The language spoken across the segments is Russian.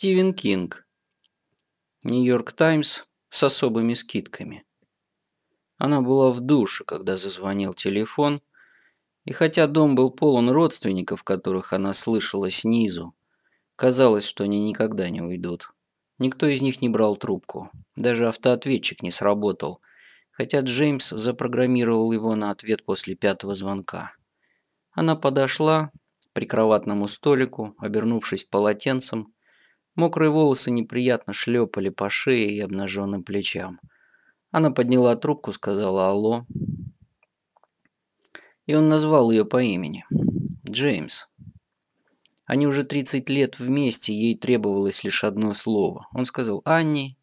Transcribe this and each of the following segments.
Стивен Кинг. Нью-Йорк Таймс с особыми скидками. Она была в душе, когда зазвонил телефон, и хотя дом был полон родственников, которых она слышала снизу, казалось, что они никогда не уйдут. Никто из них не брал трубку. Даже автоответчик не сработал, хотя Джеймс запрограммировал его на ответ после пятого звонка. Она подошла к прикроватному столику, обернувшись полотенцем. Мокрые волосы неприятно шлепали по шее и обнаженным плечам. Она подняла трубку, сказала «Алло». И он назвал ее по имени. Джеймс. Они уже 30 лет вместе, ей требовалось лишь одно слово. Он сказал «Анни»,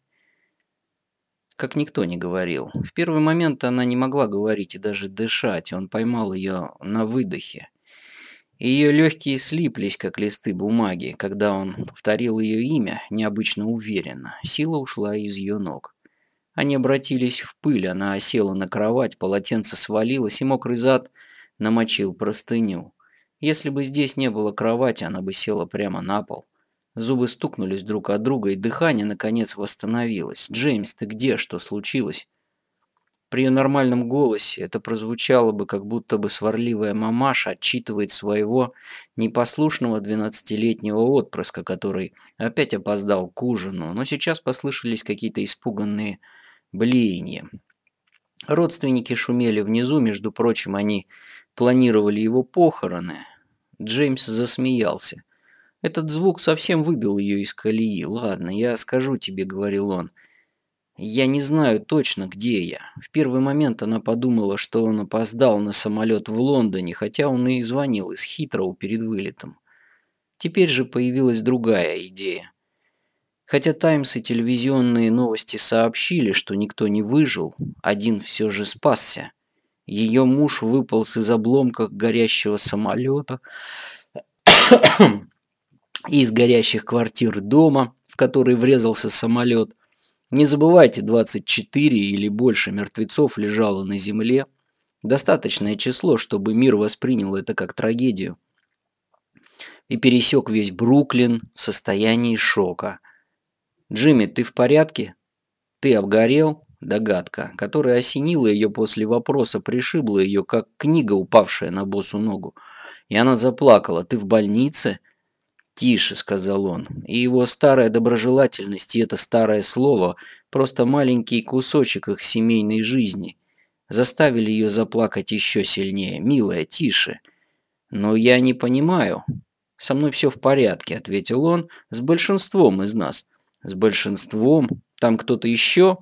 как никто не говорил. В первый момент она не могла говорить и даже дышать, он поймал ее на выдохе. Ее легкие слиплись, как листы бумаги, когда он повторил ее имя необычно уверенно. Сила ушла из ее ног. Они обратились в пыль, она осела на кровать, полотенце свалилось, и мокрый зад намочил простыню. Если бы здесь не было кровати, она бы села прямо на пол. Зубы стукнулись друг от друга, и дыхание, наконец, восстановилось. «Джеймс, ты где? Что случилось?» При ее нормальном голосе это прозвучало бы, как будто бы сварливая мамаша отчитывает своего непослушного двенадцатилетнего отпрыска, который опять опоздал к ужину, но сейчас послышались какие-то испуганные блеяние. Родственники шумели внизу, между прочим, они планировали его похороны. Джеймс засмеялся. Этот звук совсем выбил ее из колеи. «Ладно, я скажу тебе», — говорил он. «Я не знаю точно, где я». В первый момент она подумала, что он опоздал на самолет в Лондоне, хотя он и звонил из Хитроу перед вылетом. Теперь же появилась другая идея. Хотя «Таймс» и телевизионные новости сообщили, что никто не выжил, один все же спасся. Ее муж выполз из обломков горящего самолета из горящих квартир дома, в который врезался самолет. Не забывайте, 24 или больше мертвецов лежало на земле. Достаточное число, чтобы мир воспринял это как трагедию. И пересек весь Бруклин в состоянии шока – «Джимми, ты в порядке?» «Ты обгорел?» Догадка, которая осенила ее после вопроса, пришибла ее, как книга, упавшая на босу ногу. И она заплакала. «Ты в больнице?» «Тише», — сказал он. И его старая доброжелательность и это старое слово — просто маленький кусочек их семейной жизни. Заставили ее заплакать еще сильнее. «Милая, тише». «Но я не понимаю». «Со мной все в порядке», — ответил он, — «с большинством из нас». С большинством. Там кто-то еще?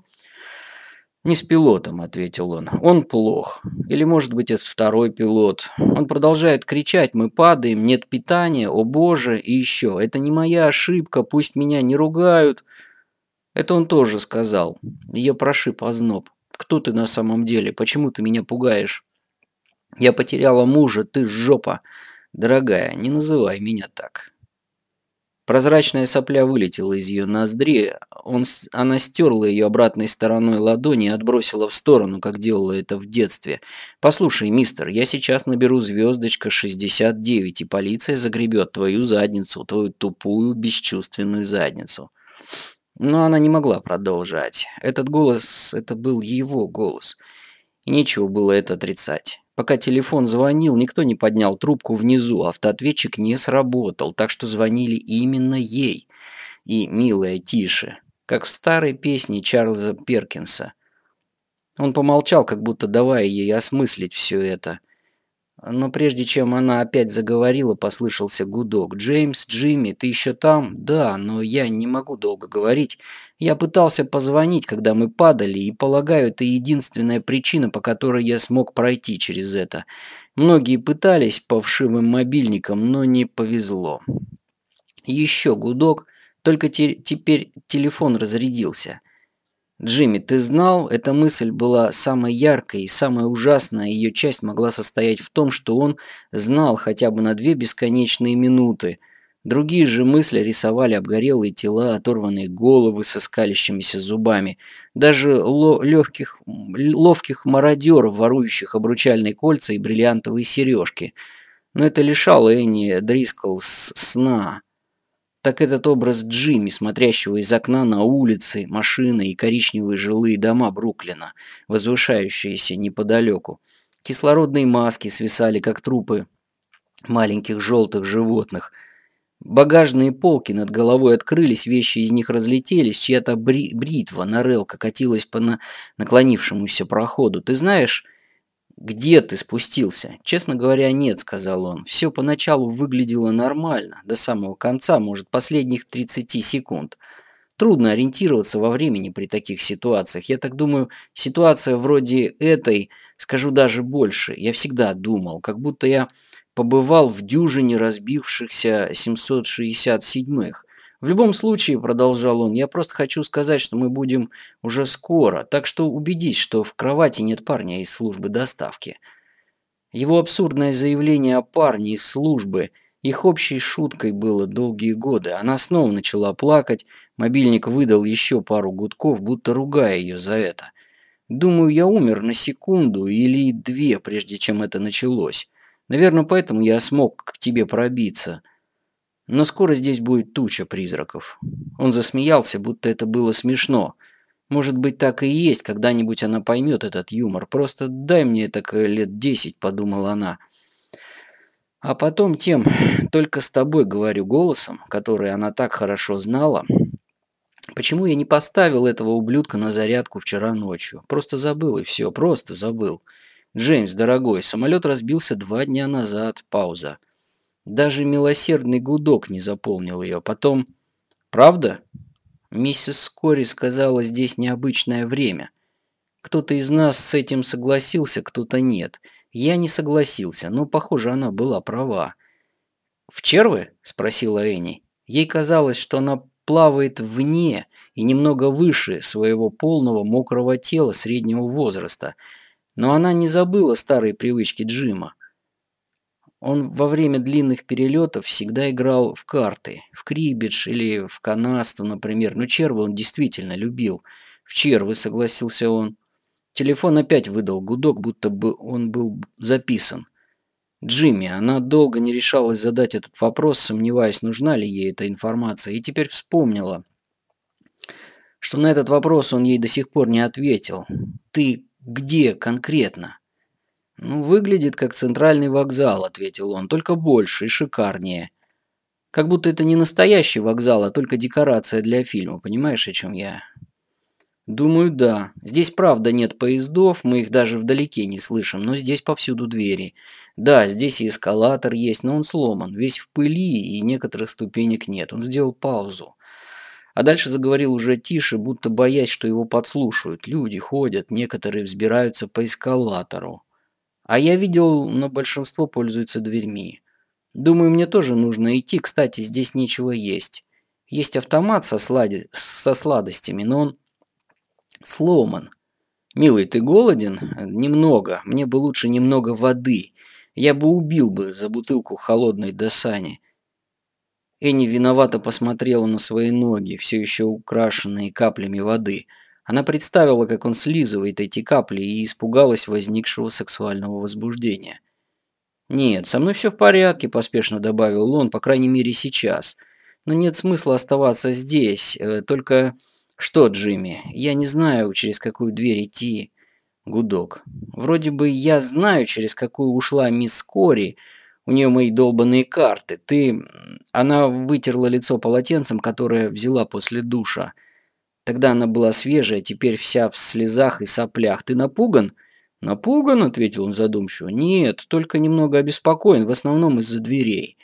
Не с пилотом, ответил он. Он плох. Или может быть это второй пилот. Он продолжает кричать, мы падаем, нет питания, о боже, и еще. Это не моя ошибка, пусть меня не ругают. Это он тоже сказал. Ее прошиб озноб. Кто ты на самом деле? Почему ты меня пугаешь? Я потеряла мужа, ты жопа. Дорогая, не называй меня так. Прозрачная сопля вылетела из ее ноздри, он, она стерла ее обратной стороной ладони и отбросила в сторону, как делала это в детстве. «Послушай, мистер, я сейчас наберу звездочка 69, и полиция загребет твою задницу, твою тупую, бесчувственную задницу». Но она не могла продолжать. Этот голос, это был его голос. И нечего было это отрицать. Пока телефон звонил, никто не поднял трубку внизу, автоответчик не сработал, так что звонили именно ей. И, милая, тише, как в старой песне Чарльза Перкинса. Он помолчал, как будто давая ей осмыслить все это. Но прежде чем она опять заговорила, послышался гудок. «Джеймс, Джимми, ты еще там?» «Да, но я не могу долго говорить. Я пытался позвонить, когда мы падали, и, полагаю, это единственная причина, по которой я смог пройти через это. Многие пытались по вшивым мобильникам, но не повезло». Еще гудок, только те теперь телефон разрядился. Джимми, ты знал, эта мысль была самой яркой и самая ужасная ее часть могла состоять в том, что он знал хотя бы на две бесконечные минуты. Другие же мысли рисовали обгорелые тела, оторванные головы со скалящимися зубами, даже легких, ловких мародеров, ворующих обручальные кольца и бриллиантовые сережки. Но это лишало Энни Дрискл сна. Так этот образ Джимми, смотрящего из окна на улицы, машины и коричневые жилые дома Бруклина, возвышающиеся неподалеку. Кислородные маски свисали, как трупы маленьких желтых животных. Багажные полки над головой открылись, вещи из них разлетелись, чья-то бри бритва, нарелка катилась по на наклонившемуся проходу. «Ты знаешь...» «Где ты спустился?» «Честно говоря, нет», — сказал он. «Все поначалу выглядело нормально, до самого конца, может, последних 30 секунд. Трудно ориентироваться во времени при таких ситуациях. Я так думаю, ситуация вроде этой, скажу даже больше, я всегда думал, как будто я побывал в дюжине разбившихся 767-х. В любом случае, продолжал он, я просто хочу сказать, что мы будем уже скоро, так что убедись, что в кровати нет парня из службы доставки. Его абсурдное заявление о парне из службы их общей шуткой было долгие годы. Она снова начала плакать, мобильник выдал еще пару гудков, будто ругая ее за это. Думаю, я умер на секунду или две, прежде чем это началось. Наверное, поэтому я смог к тебе пробиться. Но скоро здесь будет туча призраков. Он засмеялся, будто это было смешно. Может быть, так и есть, когда-нибудь она поймет этот юмор. Просто дай мне так лет десять, подумала она. А потом тем, только с тобой говорю голосом, который она так хорошо знала. Почему я не поставил этого ублюдка на зарядку вчера ночью? Просто забыл и все, просто забыл. Джеймс, дорогой, самолет разбился два дня назад. Пауза. Даже милосердный гудок не заполнил ее. Потом... Правда? Миссис Скори сказала, здесь необычное время. Кто-то из нас с этим согласился, кто-то нет. Я не согласился, но, похоже, она была права. «В червы?» – спросила Энни. Ей казалось, что она плавает вне и немного выше своего полного мокрого тела среднего возраста. Но она не забыла старые привычки Джима. Он во время длинных перелетов всегда играл в карты, в крибидж или в канасту, например. Но червы он действительно любил. В червы, согласился он. Телефон опять выдал гудок, будто бы он был записан. Джимми, она долго не решалась задать этот вопрос, сомневаясь, нужна ли ей эта информация, и теперь вспомнила, что на этот вопрос он ей до сих пор не ответил. «Ты где конкретно?» «Ну, выглядит как центральный вокзал», — ответил он, — «только больше и шикарнее. Как будто это не настоящий вокзал, а только декорация для фильма, понимаешь, о чем я?» «Думаю, да. Здесь правда нет поездов, мы их даже вдалеке не слышим, но здесь повсюду двери. Да, здесь и эскалатор есть, но он сломан, весь в пыли и некоторых ступенек нет. Он сделал паузу. А дальше заговорил уже тише, будто боясь, что его подслушают. Люди ходят, некоторые взбираются по эскалатору. А я видел, но большинство пользуются дверьми. Думаю, мне тоже нужно идти. Кстати, здесь нечего есть. Есть автомат со, слади... со сладостями, но он сломан. Милый, ты голоден? Немного. Мне бы лучше немного воды. Я бы убил бы за бутылку холодной досани. Энни виновато посмотрела на свои ноги, все еще украшенные каплями воды. Она представила, как он слизывает эти капли и испугалась возникшего сексуального возбуждения. «Нет, со мной все в порядке», – поспешно добавил он, по крайней мере сейчас. «Но нет смысла оставаться здесь. Э, только что, Джимми, я не знаю, через какую дверь идти». Гудок. «Вроде бы я знаю, через какую ушла мисс Кори. У нее мои долбанные карты. Ты...» Она вытерла лицо полотенцем, которое взяла после душа. Тогда она была свежая, теперь вся в слезах и соплях. Ты напуган? Напуган, ответил он задумчиво. Нет, только немного обеспокоен, в основном из-за дверей.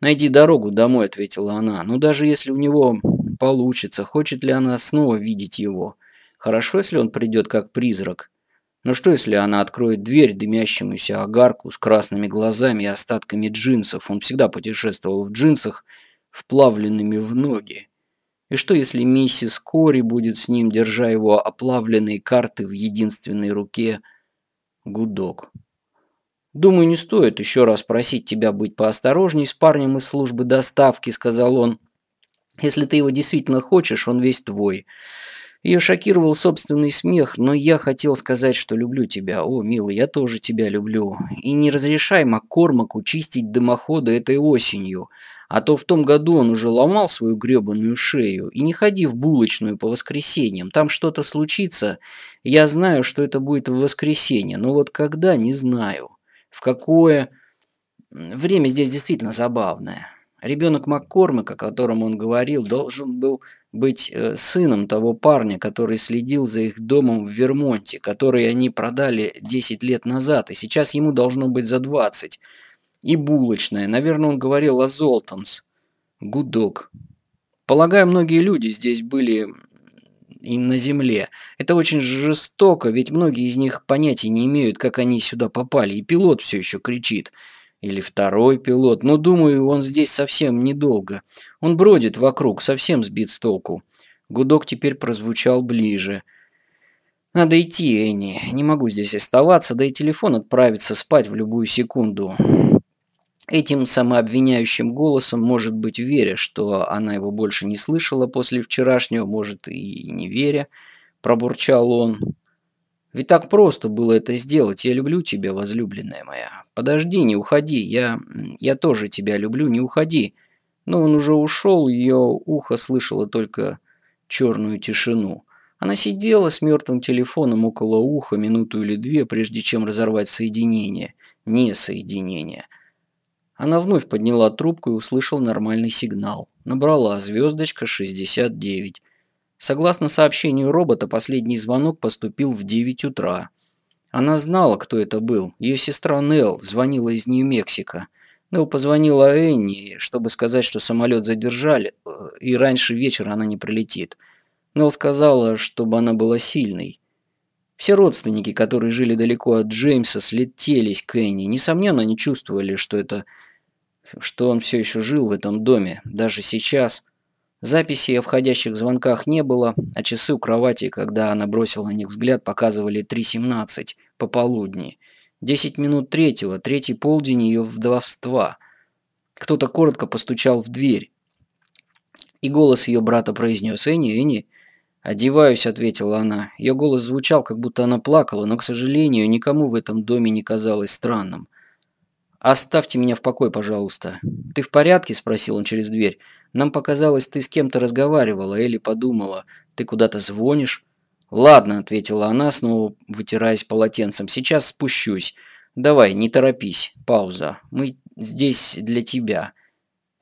Найди дорогу домой, ответила она. Но даже если у него получится, хочет ли она снова видеть его? Хорошо, если он придет как призрак. Но что, если она откроет дверь дымящемуся огарку с красными глазами и остатками джинсов? Он всегда путешествовал в джинсах, вплавленными в ноги. И что, если миссис Кори будет с ним, держа его оплавленные карты в единственной руке? Гудок. «Думаю, не стоит еще раз просить тебя быть поосторожней с парнем из службы доставки», — сказал он. «Если ты его действительно хочешь, он весь твой». Ее шокировал собственный смех, но я хотел сказать, что люблю тебя. О, милый, я тоже тебя люблю. И не разрешай Маккормаку чистить дымоходы этой осенью. А то в том году он уже ломал свою гребаную шею. И не ходи в булочную по воскресеньям. Там что-то случится. Я знаю, что это будет в воскресенье. Но вот когда, не знаю. В какое... Время здесь действительно забавное. Ребенок Маккормака, о котором он говорил, должен был быть э, сыном того парня, который следил за их домом в Вермонте, который они продали 10 лет назад, и сейчас ему должно быть за 20. И булочная. Наверное, он говорил о Золтанс. Гудок. Полагаю, многие люди здесь были и на земле. Это очень жестоко, ведь многие из них понятия не имеют, как они сюда попали, и пилот все еще кричит – или второй пилот, но думаю, он здесь совсем недолго. Он бродит вокруг, совсем сбит с толку. Гудок теперь прозвучал ближе. Надо идти, Энни. Не могу здесь оставаться, да и телефон отправится спать в любую секунду. Этим самообвиняющим голосом, может быть, веря, что она его больше не слышала после вчерашнего, может, и не веря, пробурчал он. Ведь так просто было это сделать. Я люблю тебя, возлюбленная моя. Подожди, не уходи. Я... я тоже тебя люблю, не уходи. Но он уже ушел, ее ухо слышало только черную тишину. Она сидела с мертвым телефоном около уха минуту или две, прежде чем разорвать соединение. Не соединение. Она вновь подняла трубку и услышала нормальный сигнал. Набрала звездочка 69. Согласно сообщению робота, последний звонок поступил в 9 утра. Она знала, кто это был. Ее сестра Нелл звонила из Нью-Мексико. Нелл позвонила Энни, чтобы сказать, что самолет задержали, э, и раньше вечера она не прилетит. Нелл сказала, чтобы она была сильной. Все родственники, которые жили далеко от Джеймса, слетелись к Энни. Несомненно, они чувствовали, что это что он все еще жил в этом доме. Даже сейчас Записи о входящих звонках не было, а часы у кровати, когда она бросила на них взгляд, показывали 3.17 пополудни. Десять минут третьего, третий полдень ее вдовства. Кто-то коротко постучал в дверь. И голос ее брата произнес «Энни, Энни». «Одеваюсь», — ответила она. Ее голос звучал, как будто она плакала, но, к сожалению, никому в этом доме не казалось странным. «Оставьте меня в покое, пожалуйста». «Ты в порядке?» — спросил он через дверь. Нам показалось, ты с кем-то разговаривала. Элли подумала, ты куда-то звонишь. «Ладно», — ответила она, снова вытираясь полотенцем. «Сейчас спущусь. Давай, не торопись. Пауза. Мы здесь для тебя».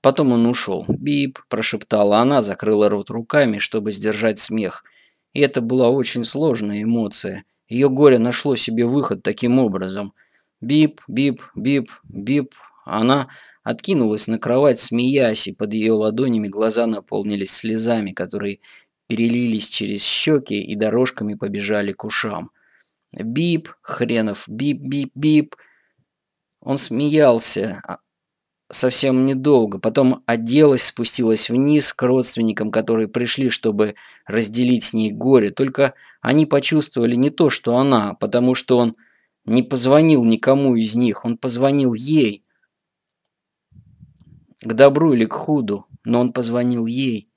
Потом он ушел. «Бип», – прошептала она, закрыла рот руками, чтобы сдержать смех. И это была очень сложная эмоция. Ее горе нашло себе выход таким образом. «Бип, бип, бип, бип». Она откинулась на кровать, смеясь, и под ее ладонями глаза наполнились слезами, которые перелились через щеки и дорожками побежали к ушам. «Бип, хренов, бип-бип-бип!» Она смеялась совсем недолго, потом оделась, спустилась вниз к родственникам, которые пришли, чтобы разделить с ней горе, только они почувствовали не то, что она, потому что он не позвонил никому из них, он позвонил ей, к добру или к худу, но он позвонил ей.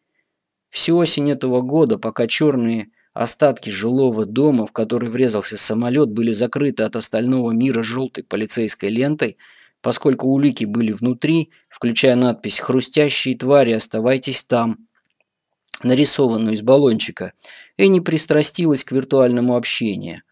Всю осень этого года, пока черные остатки жилого дома, в который врезался самолет, были закрыты от остального мира желтой полицейской лентой, поскольку улики были внутри, включая надпись «Хрустящие твари, оставайтесь там», нарисованную из баллончика, Энни пристрастилась к виртуальному общению.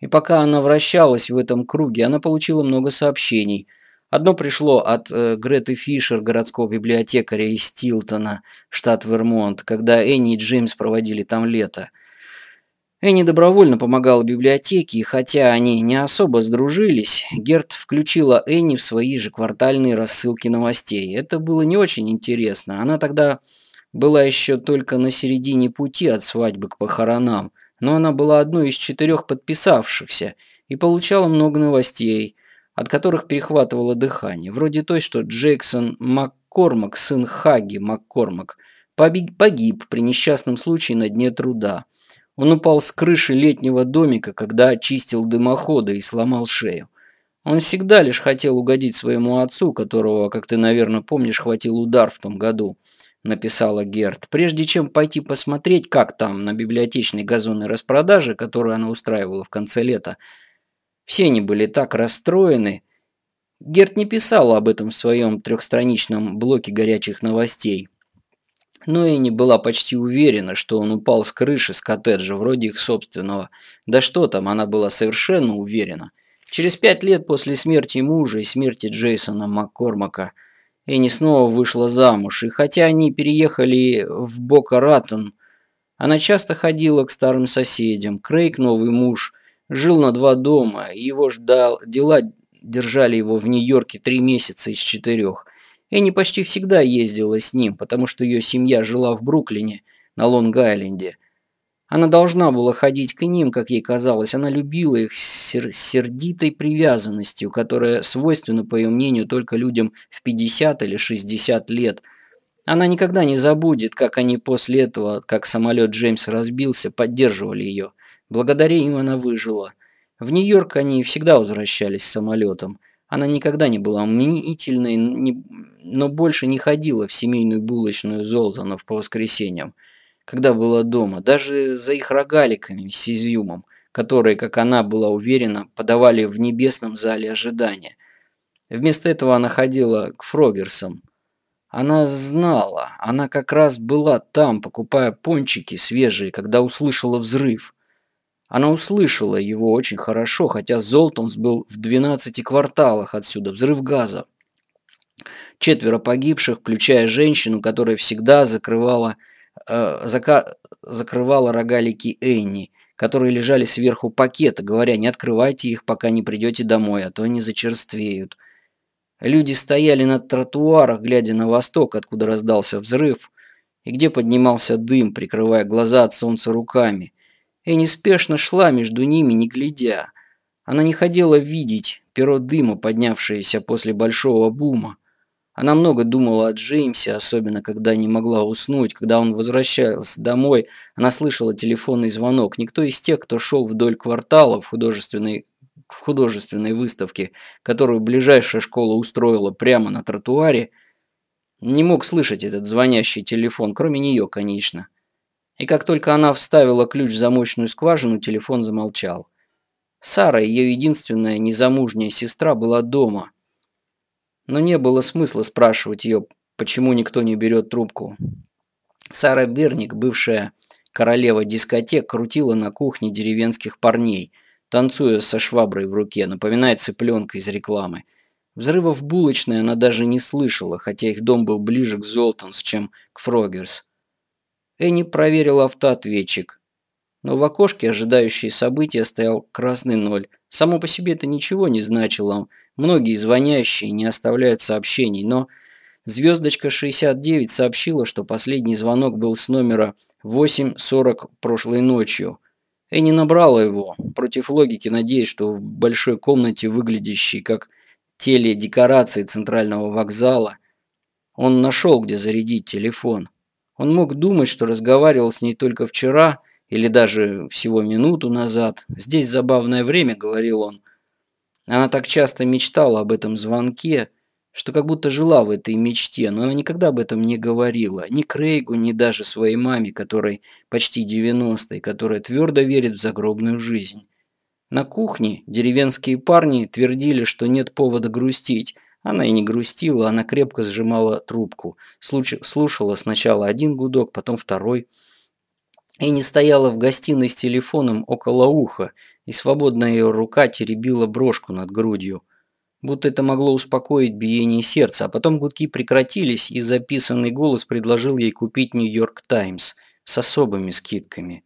И пока она вращалась в этом круге, она получила много сообщений, Одно пришло от э, Греты Фишер, городского библиотекаря из Тилтона, штат Вермонт, когда Энни и Джеймс проводили там лето. Энни добровольно помогала библиотеке, и хотя они не особо сдружились, Герт включила Энни в свои же квартальные рассылки новостей. Это было не очень интересно. Она тогда была еще только на середине пути от свадьбы к похоронам, но она была одной из четырех подписавшихся и получала много новостей – от которых перехватывало дыхание, вроде той, что Джексон Маккормак, сын Хаги Маккормак, погиб при несчастном случае на дне труда. Он упал с крыши летнего домика, когда очистил дымоходы и сломал шею. Он всегда лишь хотел угодить своему отцу, которого, как ты, наверное, помнишь, хватил удар в том году, написала Герт. Прежде чем пойти посмотреть, как там на библиотечной газонной распродаже, которую она устраивала в конце лета, все они были так расстроены, Герт не писал об этом в своем трехстраничном блоке горячих новостей. Но и не была почти уверена, что он упал с крыши с коттеджа, вроде их собственного. Да что там, она была совершенно уверена. Через пять лет после смерти мужа и смерти Джейсона Маккормака Энни снова вышла замуж, и хотя они переехали в Бока-Ратон, она часто ходила к старым соседям. Крейг, новый муж, жил на два дома, его ждал, дела держали его в Нью-Йорке три месяца из четырех. Энни почти всегда ездила с ним, потому что ее семья жила в Бруклине, на Лонг-Айленде. Она должна была ходить к ним, как ей казалось. Она любила их сер сердитой привязанностью, которая свойственна, по ее мнению, только людям в 50 или 60 лет. Она никогда не забудет, как они после этого, как самолет Джеймс разбился, поддерживали ее. Благодаря им она выжила. В Нью-Йорк они всегда возвращались с самолетом. Она никогда не была мнительной, но больше не ходила в семейную булочную Золтанов по воскресеньям, когда была дома, даже за их рогаликами с изюмом, которые, как она была уверена, подавали в небесном зале ожидания. Вместо этого она ходила к Фрогерсам. Она знала, она как раз была там, покупая пончики свежие, когда услышала взрыв. Она услышала его очень хорошо, хотя Золтонс был в 12 кварталах отсюда. Взрыв газа. Четверо погибших, включая женщину, которая всегда закрывала, э, зака, закрывала рогалики Энни, которые лежали сверху пакета, говоря, не открывайте их, пока не придете домой, а то они зачерствеют. Люди стояли на тротуарах, глядя на восток, откуда раздался взрыв, и где поднимался дым, прикрывая глаза от солнца руками. И неспешно шла между ними, не глядя. Она не хотела видеть перо дыма, поднявшееся после большого бума. Она много думала о Джеймсе, особенно когда не могла уснуть. Когда он возвращался домой, она слышала телефонный звонок. Никто из тех, кто шел вдоль квартала в художественной, в художественной выставке, которую ближайшая школа устроила прямо на тротуаре, не мог слышать этот звонящий телефон, кроме нее, конечно. И как только она вставила ключ в замочную скважину, телефон замолчал. Сара, ее единственная незамужняя сестра, была дома. Но не было смысла спрашивать ее, почему никто не берет трубку. Сара Берник, бывшая королева дискотек, крутила на кухне деревенских парней, танцуя со шваброй в руке, напоминая цыпленка из рекламы. Взрывов булочной она даже не слышала, хотя их дом был ближе к Золтанс, чем к Фрогерс. Энни проверил автоответчик. Но в окошке, ожидающие события, стоял красный ноль. Само по себе это ничего не значило. Многие звонящие не оставляют сообщений, но звездочка 69 сообщила, что последний звонок был с номера 8.40 прошлой ночью. Энни набрала его, против логики надеясь, что в большой комнате, выглядящей как теледекорации центрального вокзала, он нашел, где зарядить телефон. Он мог думать, что разговаривал с ней только вчера или даже всего минуту назад. «Здесь забавное время», — говорил он. Она так часто мечтала об этом звонке, что как будто жила в этой мечте, но она никогда об этом не говорила. Ни Крейгу, ни даже своей маме, которой почти 90 которая твердо верит в загробную жизнь. На кухне деревенские парни твердили, что нет повода грустить, она и не грустила, она крепко сжимала трубку. Слушала сначала один гудок, потом второй. И не стояла в гостиной с телефоном около уха, и свободная ее рука теребила брошку над грудью. Будто это могло успокоить биение сердца, а потом гудки прекратились, и записанный голос предложил ей купить «Нью-Йорк Таймс» с особыми скидками –